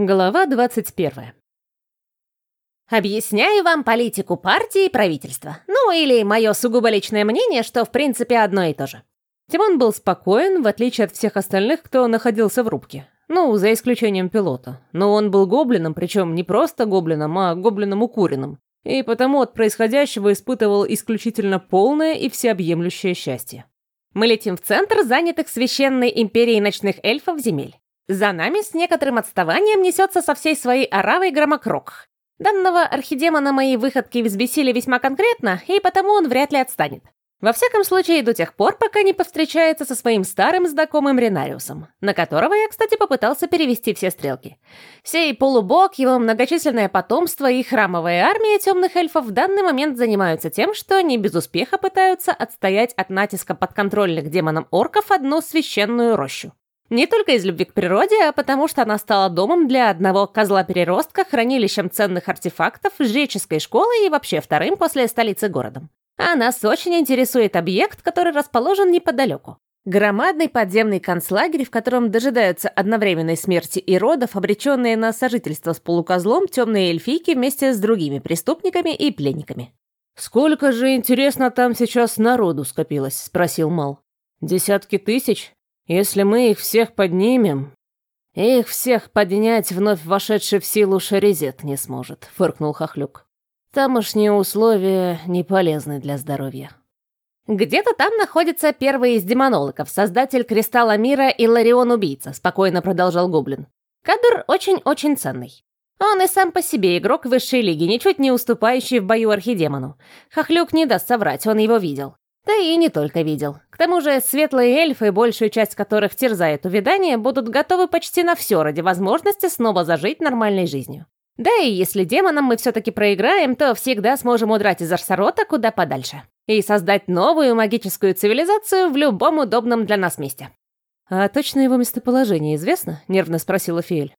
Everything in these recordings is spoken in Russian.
Глава 21. Объясняю вам политику партии и правительства. Ну, или мое сугубо личное мнение, что в принципе одно и то же. Тимон был спокоен, в отличие от всех остальных, кто находился в рубке. Ну, за исключением пилота. Но он был гоблином, причем не просто гоблином, а гоблином укуренным. И потому от происходящего испытывал исключительно полное и всеобъемлющее счастье. Мы летим в центр занятых священной империей ночных эльфов земель. За нами с некоторым отставанием несется со всей своей оравой громокрок. Данного архидемона мои выходки взбесили весьма конкретно, и потому он вряд ли отстанет. Во всяком случае, до тех пор, пока не повстречается со своим старым знакомым Ренариусом, на которого я, кстати, попытался перевести все стрелки. Сей полубог, его многочисленное потомство и храмовая армия темных эльфов в данный момент занимаются тем, что они без успеха пытаются отстоять от натиска подконтрольных демонам орков одну священную рощу. Не только из любви к природе, а потому что она стала домом для одного козла-переростка, хранилищем ценных артефактов, жреческой школы и вообще вторым после столицы городом. А нас очень интересует объект, который расположен неподалеку. Громадный подземный концлагерь, в котором дожидаются одновременной смерти и родов, обреченные на сожительство с полукозлом темные эльфийки вместе с другими преступниками и пленниками. «Сколько же, интересно, там сейчас народу скопилось?» — спросил Мал. «Десятки тысяч? Если мы их всех поднимем, их всех поднять вновь вошедший в силу Шаризет не сможет, фыркнул Хохлюк. Тамошние условия не полезны для здоровья. Где-то там находится первый из демонологов, создатель Кристалла Мира и Ларион-убийца, спокойно продолжал Гоблин. Кадр очень-очень ценный. Он и сам по себе игрок высшей лиги, ничуть не уступающий в бою архидемону. Хохлюк не даст соврать, он его видел. Да и не только видел. К тому же светлые эльфы, большую часть которых терзает увядание, будут готовы почти на все ради возможности снова зажить нормальной жизнью. Да и если демонам мы все-таки проиграем, то всегда сможем удрать из Арсарота куда подальше. И создать новую магическую цивилизацию в любом удобном для нас месте. «А точно его местоположение известно?» — нервно спросила Фиэль.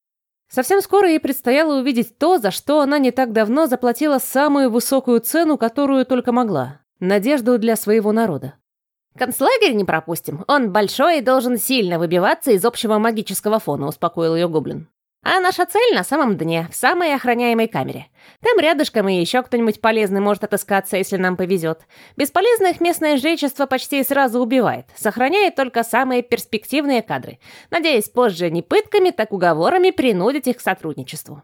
Совсем скоро ей предстояло увидеть то, за что она не так давно заплатила самую высокую цену, которую только могла надежду для своего народа. «Концлагерь не пропустим. Он большой и должен сильно выбиваться из общего магического фона», — успокоил ее гоблин. «А наша цель на самом дне, в самой охраняемой камере. Там рядышком и еще кто-нибудь полезный может отыскаться, если нам повезет. Бесполезных местное жречество почти сразу убивает, сохраняет только самые перспективные кадры, надеясь позже не пытками, так уговорами принудить их к сотрудничеству».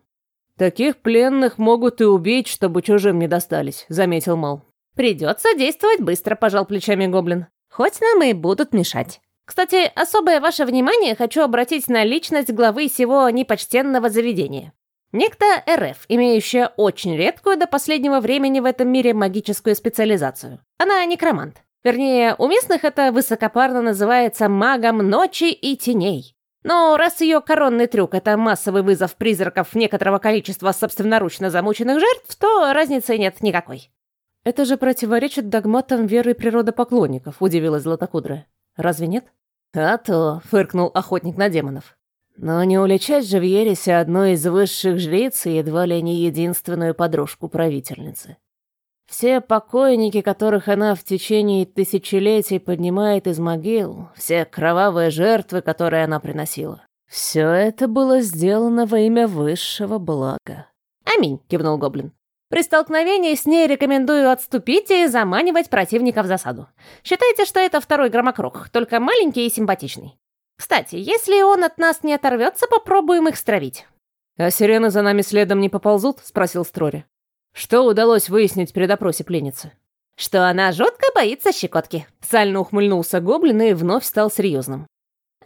«Таких пленных могут и убить, чтобы чужим не достались», — заметил Мол. «Придется действовать быстро», — пожал плечами Гоблин. «Хоть нам и будут мешать». Кстати, особое ваше внимание хочу обратить на личность главы сего непочтенного заведения. Некто РФ, имеющая очень редкую до последнего времени в этом мире магическую специализацию. Она некромант. Вернее, у местных это высокопарно называется магом ночи и теней. Но раз ее коронный трюк — это массовый вызов призраков некоторого количества собственноручно замученных жертв, то разницы нет никакой. «Это же противоречит догматам веры природопоклонников», — удивилась Златокудрая. «Разве нет?» «А то», — фыркнул охотник на демонов. «Но не уличать же в ересе одной из высших жриц и едва ли не единственную подружку правительницы. Все покойники, которых она в течение тысячелетий поднимает из могил, все кровавые жертвы, которые она приносила, все это было сделано во имя высшего блага». «Аминь», — кивнул Гоблин. При столкновении с ней рекомендую отступить и заманивать противника в засаду. Считайте, что это второй громокруг, только маленький и симпатичный. Кстати, если он от нас не оторвется, попробуем их стравить. «А сирены за нами следом не поползут?» — спросил Строри. «Что удалось выяснить при допросе пленницы?» «Что она жутко боится щекотки», — сально ухмыльнулся гоблин и вновь стал серьезным.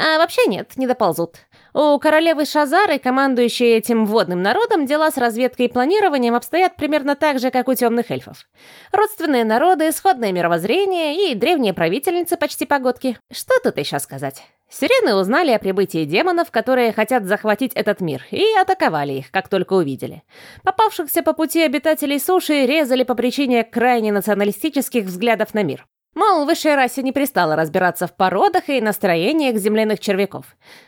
А вообще нет, не доползут. У королевы Шазары, командующей этим водным народом, дела с разведкой и планированием обстоят примерно так же, как у темных эльфов. Родственные народы, сходное мировоззрение и древние правительницы почти погодки. Что тут еще сказать? Сирены узнали о прибытии демонов, которые хотят захватить этот мир, и атаковали их, как только увидели. Попавшихся по пути обитателей суши резали по причине крайне националистических взглядов на мир. Мол, высшая расе не пристала разбираться в породах и настроениях земляных червяков.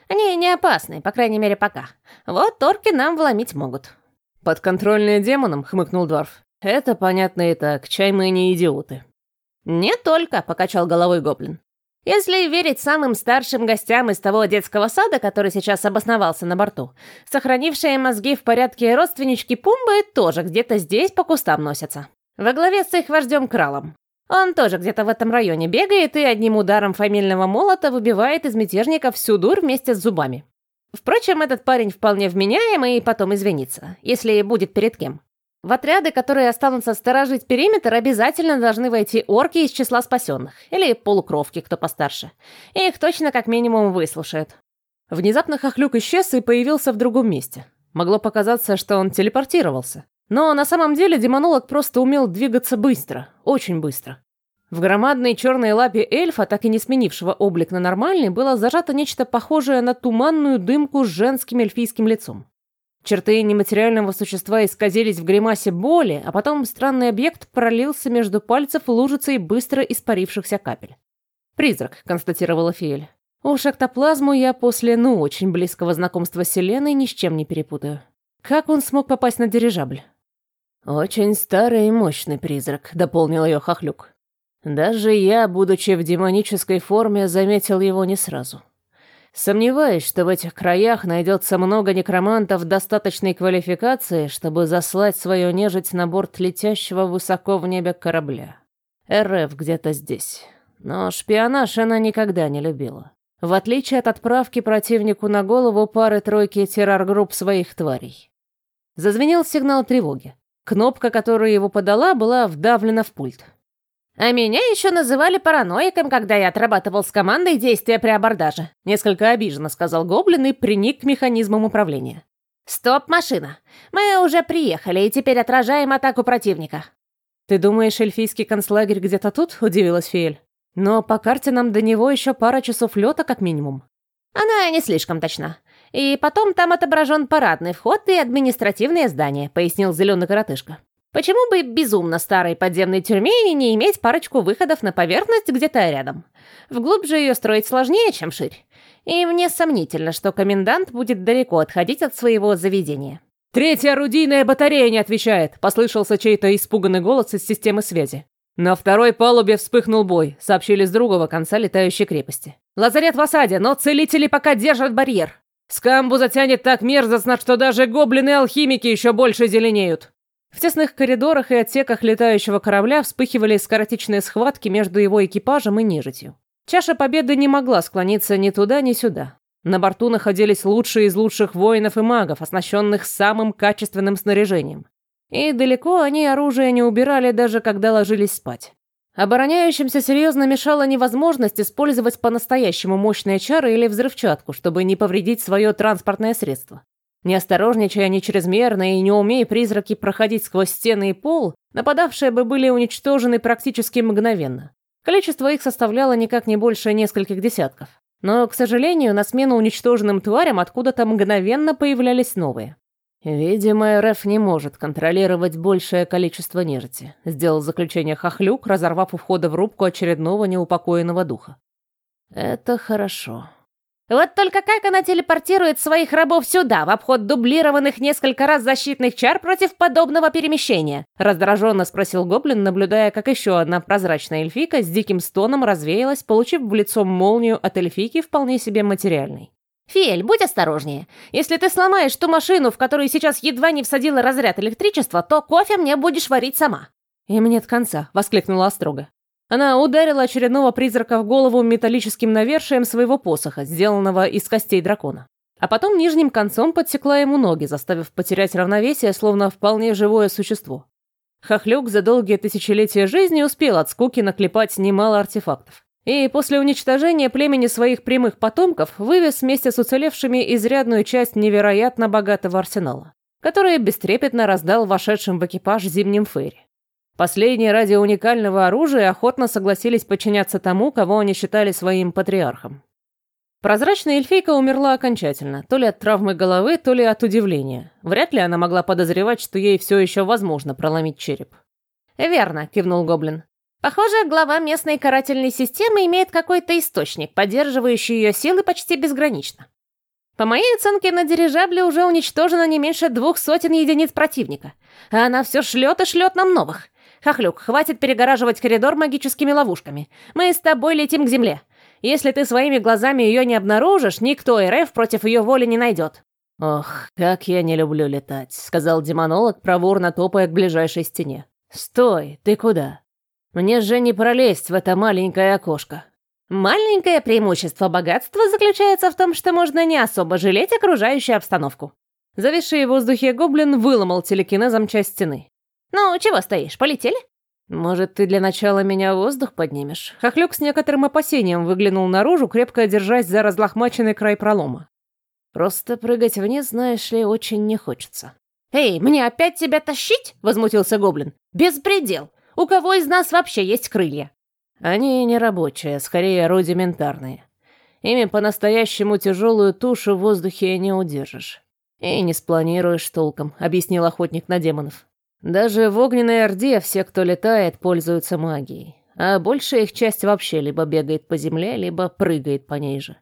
Они не опасны, по крайней мере, пока. Вот торки нам вломить могут. «Подконтрольные демонам», — хмыкнул Дворф. «Это понятно и так, чай мы не идиоты». «Не только», — покачал головой гоблин. Если верить самым старшим гостям из того детского сада, который сейчас обосновался на борту, сохранившие мозги в порядке родственнички Пумбы тоже где-то здесь по кустам носятся. Во главе с их вождем Кралом. Он тоже где-то в этом районе бегает и одним ударом фамильного молота выбивает из мятежников всю дурь вместе с зубами. Впрочем, этот парень вполне вменяемый и потом извинится, если будет перед кем. В отряды, которые останутся сторожить периметр, обязательно должны войти орки из числа спасенных. Или полукровки, кто постарше. И их точно как минимум выслушают. Внезапно Хохлюк исчез и появился в другом месте. Могло показаться, что он телепортировался. Но на самом деле демонолог просто умел двигаться быстро, очень быстро. В громадной черной лапе эльфа, так и не сменившего облик на нормальный, было зажато нечто похожее на туманную дымку с женским эльфийским лицом. Черты нематериального существа исказились в гримасе боли, а потом странный объект пролился между пальцев лужицей быстро испарившихся капель. «Призрак», — констатировала Фиэль. «Уж эктоплазму я после, ну, очень близкого знакомства с Селеной ни с чем не перепутаю. Как он смог попасть на дирижабль?» «Очень старый и мощный призрак», — дополнил ее Хохлюк. «Даже я, будучи в демонической форме, заметил его не сразу». Сомневаюсь, что в этих краях найдется много некромантов достаточной квалификации, чтобы заслать свою нежить на борт летящего высоко в небе корабля. РФ где-то здесь. Но шпионаж она никогда не любила. В отличие от отправки противнику на голову пары-тройки террор-групп своих тварей. Зазвенел сигнал тревоги. Кнопка, которую его подала, была вдавлена в пульт. А меня еще называли параноиком, когда я отрабатывал с командой действия при абордаже. Несколько обиженно сказал Гоблин и приник к механизмам управления. «Стоп, машина! Мы уже приехали и теперь отражаем атаку противника». «Ты думаешь, эльфийский концлагерь где-то тут?» – удивилась Фиэль. «Но по карте нам до него еще пара часов лета как минимум». «Она не слишком точна. И потом там отображен парадный вход и административное здание», – пояснил зеленый коротышка. Почему бы безумно старой подземной тюрьме не иметь парочку выходов на поверхность где-то рядом? Вглубь же ее строить сложнее, чем ширь. И мне сомнительно, что комендант будет далеко отходить от своего заведения. «Третья орудийная батарея не отвечает!» — послышался чей-то испуганный голос из системы связи. На второй палубе вспыхнул бой, сообщили с другого конца летающей крепости. «Лазарет в осаде, но целители пока держат барьер. Скамбу затянет так мерзостно, что даже гоблины-алхимики еще больше зеленеют. В тесных коридорах и отсеках летающего корабля вспыхивали скоротечные схватки между его экипажем и нежитью. Чаша победы не могла склониться ни туда, ни сюда. На борту находились лучшие из лучших воинов и магов, оснащенных самым качественным снаряжением. И далеко они оружие не убирали, даже когда ложились спать. Обороняющимся серьезно мешала невозможность использовать по-настоящему мощные чары или взрывчатку, чтобы не повредить свое транспортное средство. Не осторожничая они чрезмерно и не умея призраки проходить сквозь стены и пол, нападавшие бы были уничтожены практически мгновенно. Количество их составляло никак не больше нескольких десятков. Но, к сожалению, на смену уничтоженным тварям откуда-то мгновенно появлялись новые. «Видимо, РФ не может контролировать большее количество нежити», сделал заключение Хохлюк, разорвав у входа в рубку очередного неупокоенного духа. «Это хорошо». Вот только как она телепортирует своих рабов сюда, в обход дублированных несколько раз защитных чар против подобного перемещения? Раздраженно спросил Гоблин, наблюдая, как еще одна прозрачная эльфика с диким стоном развеялась, получив в лицо молнию от эльфики вполне себе материальной. «Фиэль, будь осторожнее. Если ты сломаешь ту машину, в которую сейчас едва не всадила разряд электричества, то кофе мне будешь варить сама». «Им нет конца», — воскликнула Острога. Она ударила очередного призрака в голову металлическим навершием своего посоха, сделанного из костей дракона. А потом нижним концом подсекла ему ноги, заставив потерять равновесие, словно вполне живое существо. Хохлюк за долгие тысячелетия жизни успел от скуки наклепать немало артефактов. И после уничтожения племени своих прямых потомков вывез вместе с уцелевшими изрядную часть невероятно богатого арсенала, который бестрепетно раздал вошедшим в экипаж зимним фейри. Последние ради уникального оружия охотно согласились подчиняться тому, кого они считали своим патриархом. Прозрачная эльфийка умерла окончательно, то ли от травмы головы, то ли от удивления. Вряд ли она могла подозревать, что ей все еще возможно проломить череп. «Верно», — кивнул Гоблин. «Похоже, глава местной карательной системы имеет какой-то источник, поддерживающий ее силы почти безгранично. По моей оценке, на дирижабле уже уничтожено не меньше двух сотен единиц противника, а она все шлет и шлет нам новых. Хохлюк, хватит перегораживать коридор магическими ловушками. Мы с тобой летим к земле. Если ты своими глазами ее не обнаружишь, никто РФ против ее воли не найдет. «Ох, как я не люблю летать», — сказал демонолог, проворно топая к ближайшей стене. «Стой, ты куда? Мне же не пролезть в это маленькое окошко». Маленькое преимущество богатства заключается в том, что можно не особо жалеть окружающую обстановку. Зависший в воздухе гоблин выломал телекинезом часть стены. «Ну, чего стоишь, полетели?» «Может, ты для начала меня в воздух поднимешь?» Хохлюк с некоторым опасением выглянул наружу, крепко держась за разлохмаченный край пролома. «Просто прыгать вниз, знаешь ли, очень не хочется». «Эй, мне опять тебя тащить?» — возмутился гоблин. «Беспредел! У кого из нас вообще есть крылья?» Они не рабочие, скорее рудиментарные. Ими по-настоящему тяжелую тушу в воздухе не удержишь. И не спланируешь толком, объяснил охотник на демонов. Даже в огненной орде все, кто летает, пользуются магией. А большая их часть вообще либо бегает по земле, либо прыгает по ней же.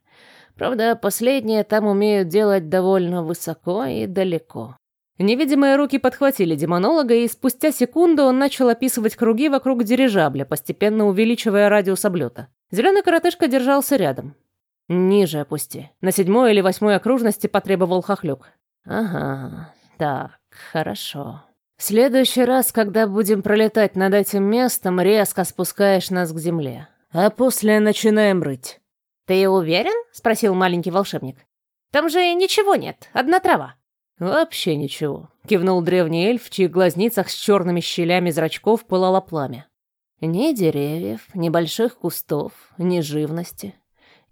Правда, последние там умеют делать довольно высоко и далеко. Невидимые руки подхватили демонолога, и спустя секунду он начал описывать круги вокруг дирижабля, постепенно увеличивая радиус облета. Зеленый коротышка держался рядом. «Ниже опусти». На седьмой или восьмой окружности потребовал хохлюк. «Ага, так, хорошо. В следующий раз, когда будем пролетать над этим местом, резко спускаешь нас к земле. А после начинаем рыть». «Ты уверен?» — спросил маленький волшебник. «Там же ничего нет, одна трава». «Вообще ничего», — кивнул древний эльф, в чьих глазницах с черными щелями зрачков пылало пламя. «Ни деревьев, ни больших кустов, ни живности.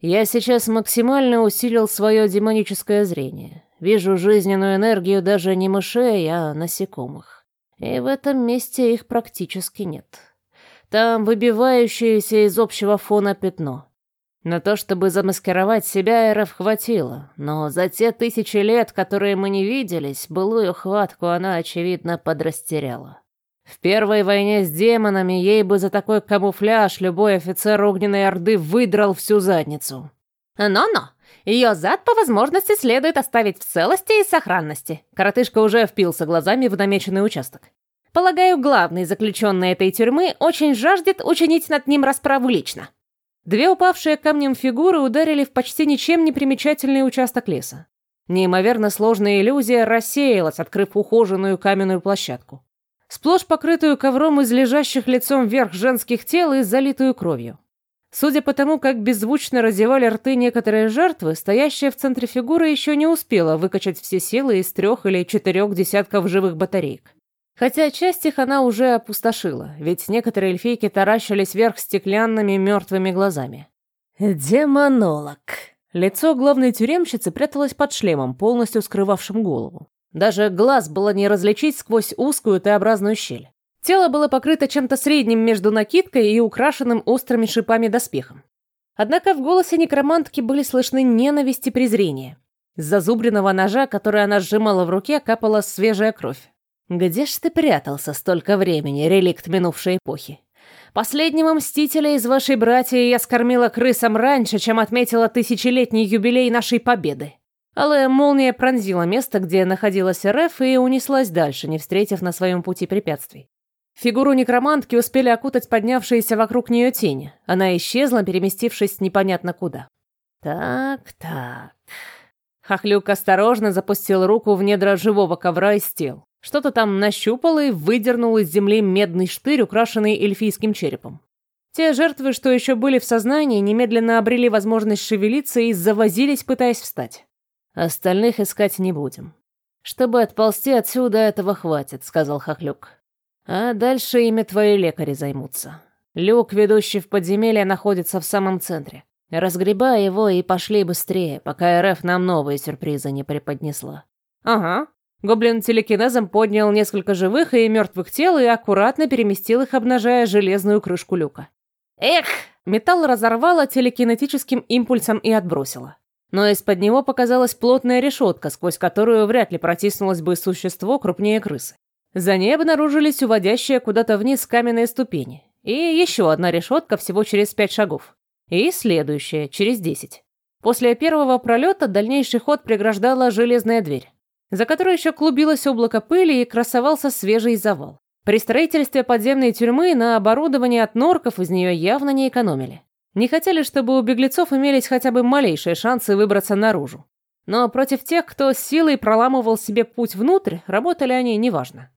Я сейчас максимально усилил свое демоническое зрение. Вижу жизненную энергию даже не мышей, а насекомых. И в этом месте их практически нет. Там выбивающееся из общего фона пятно. На то, чтобы замаскировать себя, Эров хватило, но за те тысячи лет, которые мы не виделись, былую хватку она, очевидно, подрастеряла. В первой войне с демонами ей бы за такой камуфляж любой офицер Огненной Орды выдрал всю задницу. «Но-но, ее зад по возможности следует оставить в целости и сохранности». Коротышка уже впился глазами в намеченный участок. «Полагаю, главный заключенный этой тюрьмы очень жаждет учинить над ним расправу лично». Две упавшие камнем фигуры ударили в почти ничем не примечательный участок леса. Неимоверно сложная иллюзия рассеялась, открыв ухоженную каменную площадку. Сплошь покрытую ковром из лежащих лицом вверх женских тел и залитую кровью. Судя по тому, как беззвучно разевали рты некоторые жертвы, стоящая в центре фигуры еще не успела выкачать все силы из трех или четырех десятков живых батареек. Хотя часть их она уже опустошила, ведь некоторые эльфийки таращились вверх стеклянными мертвыми глазами. «Демонолог!» Лицо главной тюремщицы пряталось под шлемом, полностью скрывавшим голову. Даже глаз было не различить сквозь узкую Т-образную щель. Тело было покрыто чем-то средним между накидкой и украшенным острыми шипами доспехом. Однако в голосе некромантки были слышны ненависть и презрение. С зазубренного ножа, который она сжимала в руке, капала свежая кровь. Где ж ты прятался столько времени, реликт минувшей эпохи? Последнего мстителя из вашей братьи я скормила крысам раньше, чем отметила тысячелетний юбилей нашей победы. Алая молния пронзила место, где находилась РФ, и унеслась дальше, не встретив на своем пути препятствий. Фигуру некромантки успели окутать поднявшиеся вокруг нее тени. Она исчезла, переместившись непонятно куда. Так, так. Хохлюк осторожно запустил руку в недра живого ковра из тел. Что-то там нащупал и выдернул из земли медный штырь, украшенный эльфийским черепом. Те жертвы, что еще были в сознании, немедленно обрели возможность шевелиться и завозились, пытаясь встать. Остальных искать не будем. Чтобы отползти отсюда, этого хватит, сказал Хохлюк. А дальше ими твои лекари займутся. Люк, ведущий в подземелье, находится в самом центре. Разгребай его и пошли быстрее, пока РФ нам новые сюрпризы не преподнесла. Ага, Гоблин телекинезом поднял несколько живых и мертвых тел и аккуратно переместил их, обнажая железную крышку люка. Эх! Металл разорвало телекинетическим импульсом и отбросило. Но из-под него показалась плотная решетка, сквозь которую вряд ли протиснулось бы существо крупнее крысы. За ней обнаружились уводящие куда-то вниз каменные ступени. И еще одна решетка всего через пять шагов. И следующая, через десять. После первого пролета дальнейший ход преграждала железная дверь за которой еще клубилось облако пыли и красовался свежий завал. При строительстве подземной тюрьмы на оборудование от норков из нее явно не экономили. Не хотели, чтобы у беглецов имелись хотя бы малейшие шансы выбраться наружу. Но против тех, кто силой проламывал себе путь внутрь, работали они неважно.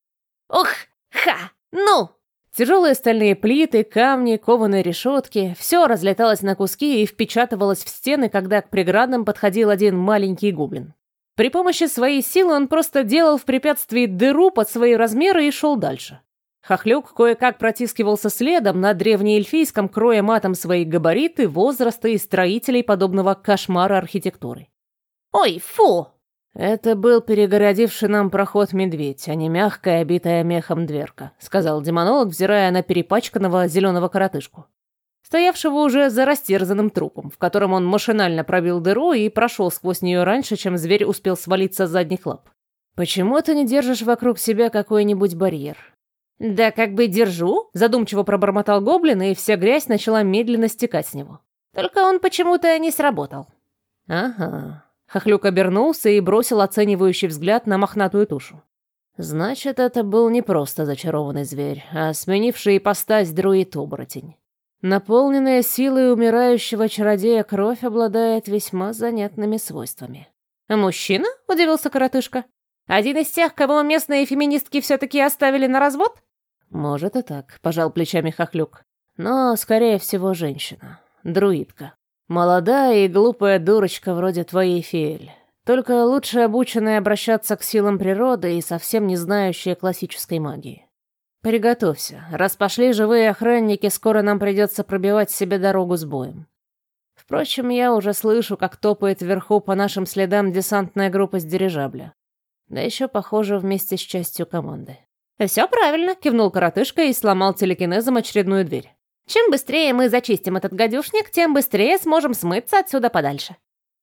«Ух, ха, ну!» Тяжелые стальные плиты, камни, кованые решетки – все разлеталось на куски и впечатывалось в стены, когда к преградам подходил один маленький гоблин. При помощи своей силы он просто делал в препятствии дыру под свои размеры и шел дальше. Хохлюк кое-как протискивался следом на древнеэльфийском, кроя матом свои габариты, возрасты и строителей подобного кошмара архитектуры. «Ой, фу!» «Это был перегородивший нам проход медведь, а не мягкая, обитая мехом дверка», — сказал демонолог, взирая на перепачканного зеленого коротышку, стоявшего уже за растерзанным трупом, в котором он машинально пробил дыру и прошел сквозь нее раньше, чем зверь успел свалиться с задних лап. «Почему ты не держишь вокруг себя какой-нибудь барьер?» «Да как бы держу», — задумчиво пробормотал гоблин, и вся грязь начала медленно стекать с него. Только он почему-то не сработал. «Ага», Хохлюк обернулся и бросил оценивающий взгляд на мохнатую тушу. Значит, это был не просто зачарованный зверь, а сменивший ипостась друид-оборотень. Наполненная силой умирающего чародея кровь обладает весьма занятными свойствами. «Мужчина?» — удивился коротышка. «Один из тех, кого местные феминистки все-таки оставили на развод?» «Может и так», — пожал плечами Хохлюк. «Но, скорее всего, женщина. Друидка. Молодая и глупая дурочка вроде твоей Фиэль. Только лучше обученная обращаться к силам природы и совсем не знающая классической магии. Приготовься. Раз пошли живые охранники, скоро нам придется пробивать себе дорогу с боем. Впрочем, я уже слышу, как топает вверху по нашим следам десантная группа с дирижабля. Да еще, похоже, вместе с частью команды. «Все правильно», — кивнул коротышка и сломал телекинезом очередную дверь. Чем быстрее мы зачистим этот гадюшник, тем быстрее сможем смыться отсюда подальше.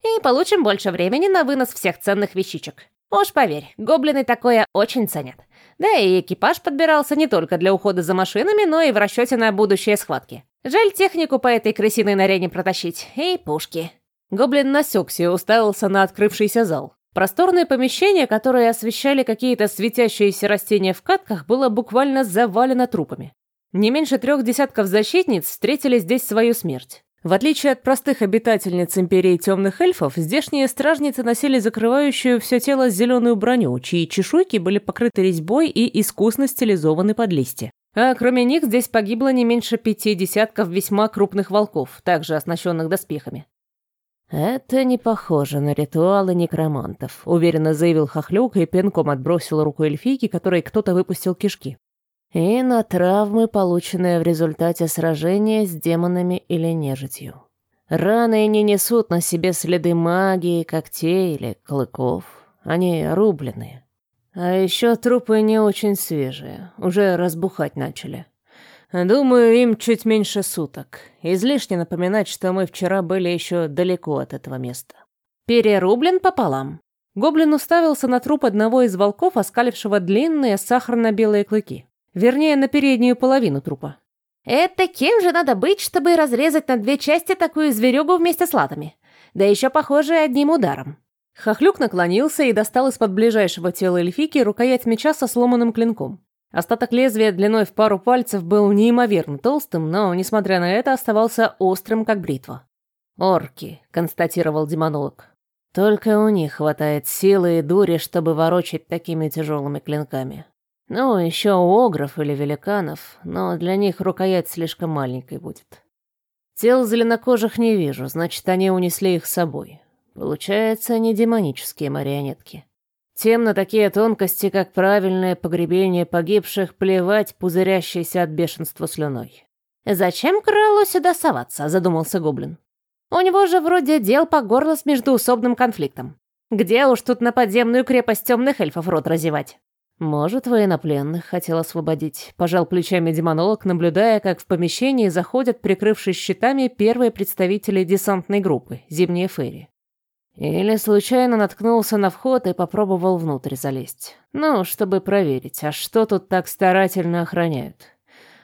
И получим больше времени на вынос всех ценных вещичек. Уж поверь, гоблины такое очень ценят. Да и экипаж подбирался не только для ухода за машинами, но и в расчете на будущие схватки. Жаль технику по этой крысиной норе протащить. И пушки. Гоблин насекся и уставился на открывшийся зал. Просторное помещение, которое освещали какие-то светящиеся растения в катках, было буквально завалено трупами. Не меньше трех десятков защитниц встретили здесь свою смерть. В отличие от простых обитательниц Империи Темных Эльфов, здешние стражницы носили закрывающую все тело зеленую броню, чьи чешуйки были покрыты резьбой и искусно стилизованы под листья. А кроме них здесь погибло не меньше пяти десятков весьма крупных волков, также оснащенных доспехами. «Это не похоже на ритуалы некромантов», — уверенно заявил Хохлюк и пинком отбросил руку эльфийки, которой кто-то выпустил кишки и на травмы, полученные в результате сражения с демонами или нежитью. Раны не несут на себе следы магии, когтей или клыков. Они рубленые. А еще трупы не очень свежие, уже разбухать начали. Думаю, им чуть меньше суток. Излишне напоминать, что мы вчера были еще далеко от этого места. Перерублен пополам. Гоблин уставился на труп одного из волков, оскалившего длинные сахарно-белые клыки. Вернее, на переднюю половину трупа. Это кем же надо быть, чтобы разрезать на две части такую зверюгу вместе с латами? Да еще, похоже, одним ударом. Хохлюк наклонился и достал из-под ближайшего тела эльфики рукоять меча со сломанным клинком. Остаток лезвия длиной в пару пальцев был неимоверно толстым, но, несмотря на это, оставался острым, как бритва. «Орки», — констатировал демонолог. «Только у них хватает силы и дури, чтобы ворочать такими тяжелыми клинками. Ну, еще у огров или великанов, но для них рукоять слишком маленькой будет. Тел зеленокожих не вижу, значит, они унесли их с собой. Получается, они демонические марионетки. Тем на такие тонкости, как правильное погребение погибших, плевать пузырящейся от бешенства слюной. «Зачем крылу сюда соваться?» — задумался Гоблин. «У него же вроде дел по горло с междуусобным конфликтом. Где уж тут на подземную крепость темных эльфов рот разевать?» «Может, военнопленных хотел освободить», — пожал плечами демонолог, наблюдая, как в помещении заходят, прикрывшись щитами, первые представители десантной группы, зимние ферри. Или случайно наткнулся на вход и попробовал внутрь залезть. Ну, чтобы проверить, а что тут так старательно охраняют.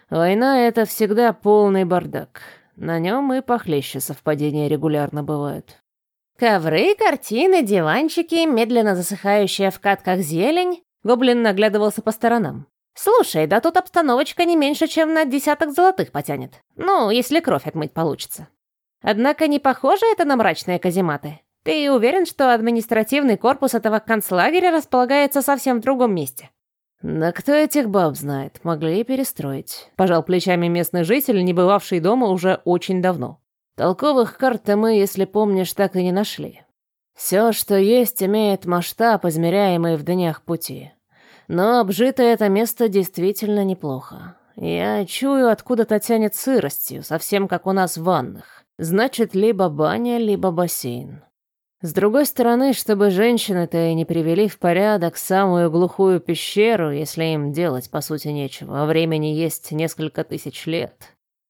Война — это всегда полный бардак. На нем и похлеще совпадения регулярно бывают. Ковры, картины, диванчики, медленно засыхающая в катках зелень, Гоблин наглядывался по сторонам. «Слушай, да тут обстановочка не меньше, чем на десяток золотых потянет. Ну, если кровь отмыть получится». Однако не похоже это на мрачные казематы. Ты уверен, что административный корпус этого концлагеря располагается совсем в другом месте? Да кто этих баб знает, могли и перестроить. Пожал плечами местный житель, не бывавший дома уже очень давно. Толковых карт мы, если помнишь, так и не нашли. Все, что есть, имеет масштаб, измеряемый в днях пути. Но обжитое это место действительно неплохо. Я чую, откуда-то тянет сыростью, совсем как у нас в ваннах. Значит, либо баня, либо бассейн. С другой стороны, чтобы женщины-то и не привели в порядок самую глухую пещеру, если им делать, по сути, нечего, а времени есть несколько тысяч лет.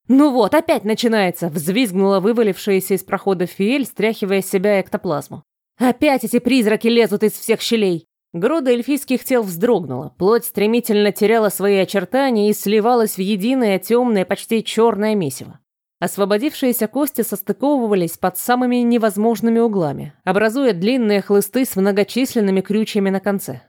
«Ну вот, опять начинается!» — взвизгнула вывалившаяся из прохода Фиэль, стряхивая с себя эктоплазму. «Опять эти призраки лезут из всех щелей!» Груда эльфийских тел вздрогнула, плоть стремительно теряла свои очертания и сливалась в единое темное, почти черное месиво. Освободившиеся кости состыковывались под самыми невозможными углами, образуя длинные хлысты с многочисленными крючьями на конце.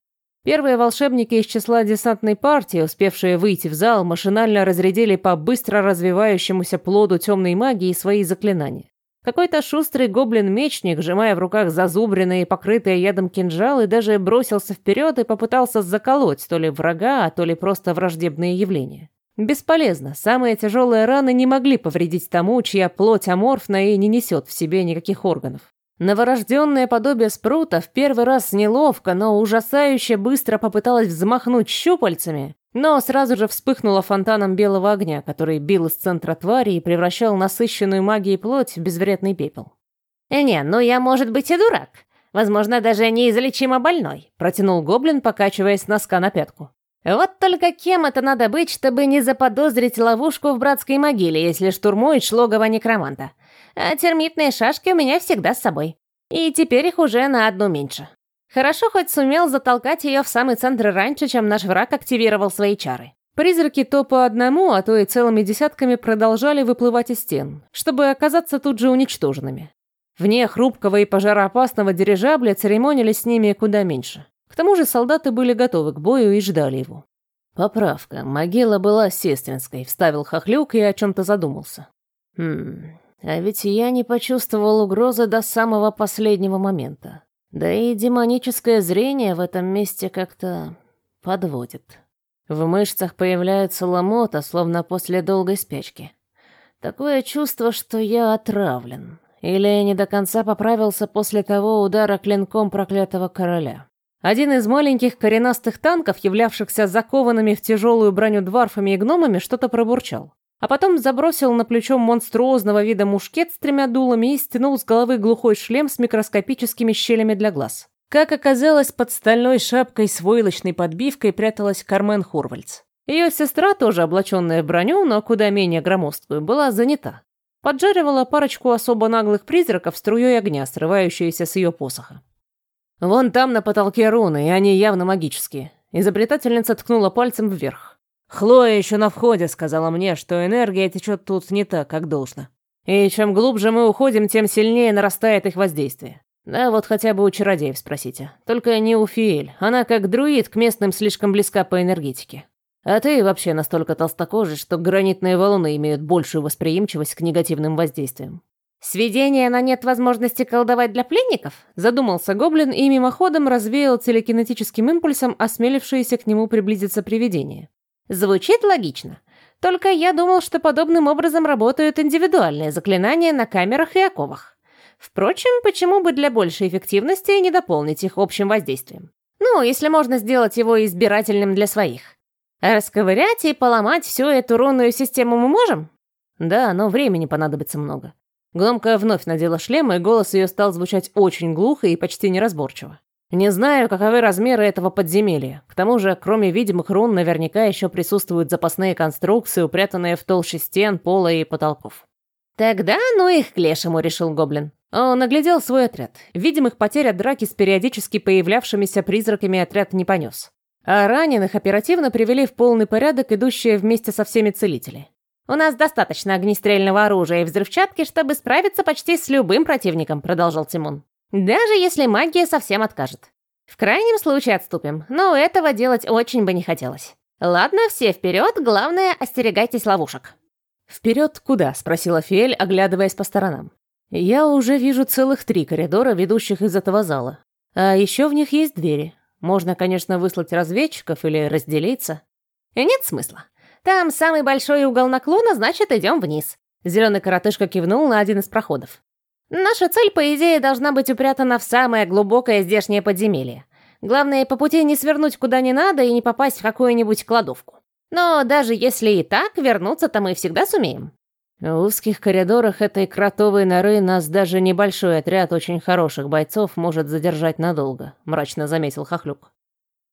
Первые волшебники из числа десантной партии, успевшие выйти в зал, машинально разрядили по быстро развивающемуся плоду темной магии свои заклинания. Какой-то шустрый гоблин-мечник, сжимая в руках зазубренные, покрытые ядом кинжалы, даже бросился вперед и попытался заколоть то ли врага, то ли просто враждебные явления. Бесполезно, самые тяжелые раны не могли повредить тому, чья плоть аморфна и не несет в себе никаких органов. Новорожденное подобие спрута в первый раз неловко, но ужасающе быстро попыталась взмахнуть щупальцами, но сразу же вспыхнула фонтаном белого огня, который бил из центра твари и превращал насыщенную магией плоть в безвредный пепел. «Э, «Не, ну я, может быть, и дурак. Возможно, даже неизлечимо больной», — протянул гоблин, покачиваясь носка на пятку. «Вот только кем это надо быть, чтобы не заподозрить ловушку в братской могиле, если штурмует шлогово некроманта? А термитные шашки у меня всегда с собой. И теперь их уже на одну меньше. Хорошо хоть сумел затолкать ее в самый центр раньше, чем наш враг активировал свои чары. Призраки то по одному, а то и целыми десятками продолжали выплывать из стен, чтобы оказаться тут же уничтоженными. Вне хрупкого и пожароопасного дирижабля церемонились с ними куда меньше. К тому же солдаты были готовы к бою и ждали его. «Поправка. Могила была сестринской», — вставил Хохлюк и о чем-то задумался. «Хм, а ведь я не почувствовал угрозы до самого последнего момента. Да и демоническое зрение в этом месте как-то подводит. В мышцах появляется ломота, словно после долгой спячки. Такое чувство, что я отравлен. Или не до конца поправился после того удара клинком проклятого короля. Один из маленьких коренастых танков, являвшихся закованными в тяжелую броню дварфами и гномами, что-то пробурчал а потом забросил на плечо монструозного вида мушкет с тремя дулами и стянул с головы глухой шлем с микроскопическими щелями для глаз. Как оказалось, под стальной шапкой с войлочной подбивкой пряталась Кармен Хурвальц. Ее сестра, тоже облаченная в броню, но куда менее громоздкую, была занята. Поджаривала парочку особо наглых призраков струей огня, срывающуюся с ее посоха. «Вон там на потолке руны, и они явно магические». Изобретательница ткнула пальцем вверх. Хлоя еще на входе сказала мне, что энергия течет тут не так, как должно. И чем глубже мы уходим, тем сильнее нарастает их воздействие. Да вот хотя бы у чародеев спросите. Только не у Фиэль. Она как друид к местным слишком близка по энергетике. А ты вообще настолько толстокожий, что гранитные валуны имеют большую восприимчивость к негативным воздействиям. «Сведения на нет возможности колдовать для пленников?» Задумался гоблин и мимоходом развеял телекинетическим импульсом осмелившееся к нему приблизиться привидение. Звучит логично. Только я думал, что подобным образом работают индивидуальные заклинания на камерах и оковах. Впрочем, почему бы для большей эффективности не дополнить их общим воздействием? Ну, если можно сделать его избирательным для своих. Расковырять и поломать всю эту рунную систему мы можем? Да, но времени понадобится много. Гномка вновь надела шлем, и голос ее стал звучать очень глухо и почти неразборчиво. Не знаю, каковы размеры этого подземелья. К тому же, кроме видимых рун, наверняка еще присутствуют запасные конструкции, упрятанные в толще стен, пола и потолков. «Тогда ну их к лешему», — решил Гоблин. Он наглядел свой отряд. Видимых потерь от драки с периодически появлявшимися призраками отряд не понес. А раненых оперативно привели в полный порядок идущие вместе со всеми целители. «У нас достаточно огнестрельного оружия и взрывчатки, чтобы справиться почти с любым противником», — продолжал Тимон. Даже если магия совсем откажет. В крайнем случае отступим, но этого делать очень бы не хотелось. Ладно, все вперед, главное, остерегайтесь ловушек. «Вперед куда?» — спросила Фиэль, оглядываясь по сторонам. «Я уже вижу целых три коридора, ведущих из этого зала. А еще в них есть двери. Можно, конечно, выслать разведчиков или разделиться». «Нет смысла. Там самый большой угол наклона, значит, идем вниз». Зеленый коротышка кивнул на один из проходов. «Наша цель, по идее, должна быть упрятана в самое глубокое здешнее подземелье. Главное, по пути не свернуть куда не надо и не попасть в какую-нибудь кладовку. Но даже если и так, вернуться-то мы всегда сумеем». В узких коридорах этой кротовой норы нас даже небольшой отряд очень хороших бойцов может задержать надолго», — мрачно заметил Хохлюк.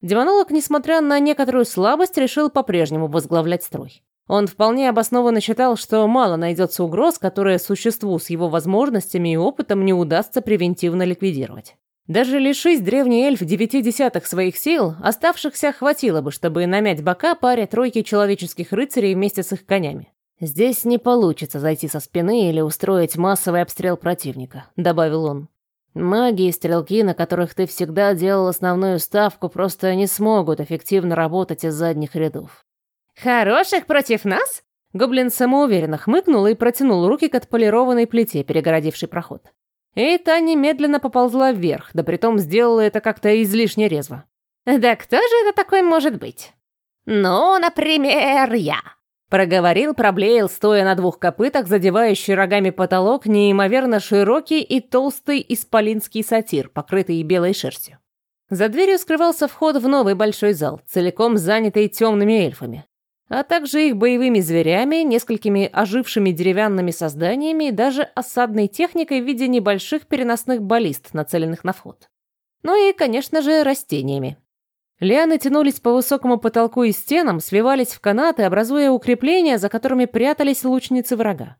Демонолог, несмотря на некоторую слабость, решил по-прежнему возглавлять строй. Он вполне обоснованно считал, что мало найдется угроз, которые существу с его возможностями и опытом не удастся превентивно ликвидировать. Даже лишись древний эльф девяти десятых своих сил, оставшихся хватило бы, чтобы намять бока паре тройки человеческих рыцарей вместе с их конями. «Здесь не получится зайти со спины или устроить массовый обстрел противника», — добавил он. «Маги и стрелки, на которых ты всегда делал основную ставку, просто не смогут эффективно работать из задних рядов». «Хороших против нас?» Гоблин самоуверенно хмыкнул и протянул руки к отполированной плите, перегородившей проход. И та немедленно поползла вверх, да притом сделала это как-то излишне резво. «Да кто же это такой может быть?» «Ну, например, я», Проговорил, проблеял, стоя на двух копытах, задевающий рогами потолок, неимоверно широкий и толстый исполинский сатир, покрытый белой шерстью. За дверью скрывался вход в новый большой зал, целиком занятый темными эльфами, а также их боевыми зверями, несколькими ожившими деревянными созданиями и даже осадной техникой в виде небольших переносных баллист, нацеленных на вход. Ну и, конечно же, растениями. Лианы тянулись по высокому потолку и стенам, свивались в канаты, образуя укрепления, за которыми прятались лучницы врага.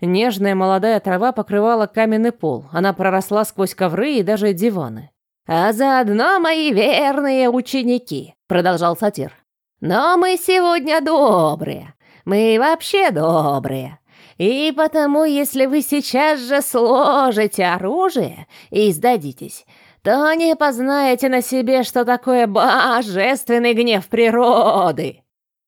Нежная молодая трава покрывала каменный пол, она проросла сквозь ковры и даже диваны. «А заодно мои верные ученики», — продолжал сатир. «Но мы сегодня добрые, мы вообще добрые. И потому, если вы сейчас же сложите оружие и сдадитесь, то не познаете на себе, что такое божественный гнев природы.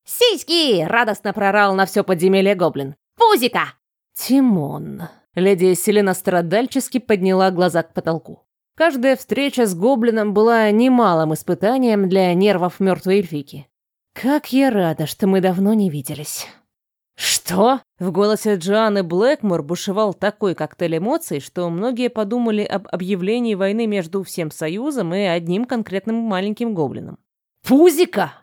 «Сиськи!» — радостно прорал на все подземелье гоблин. «Пузика!» «Тимон!» — леди Селена страдальчески подняла глаза к потолку. Каждая встреча с гоблином была немалым испытанием для нервов мертвой эльфики. «Как я рада, что мы давно не виделись!» «Что?» В голосе Джоанны Блэкмор бушевал такой коктейль эмоций, что многие подумали об объявлении войны между всем Союзом и одним конкретным маленьким гоблином. «Пузика!»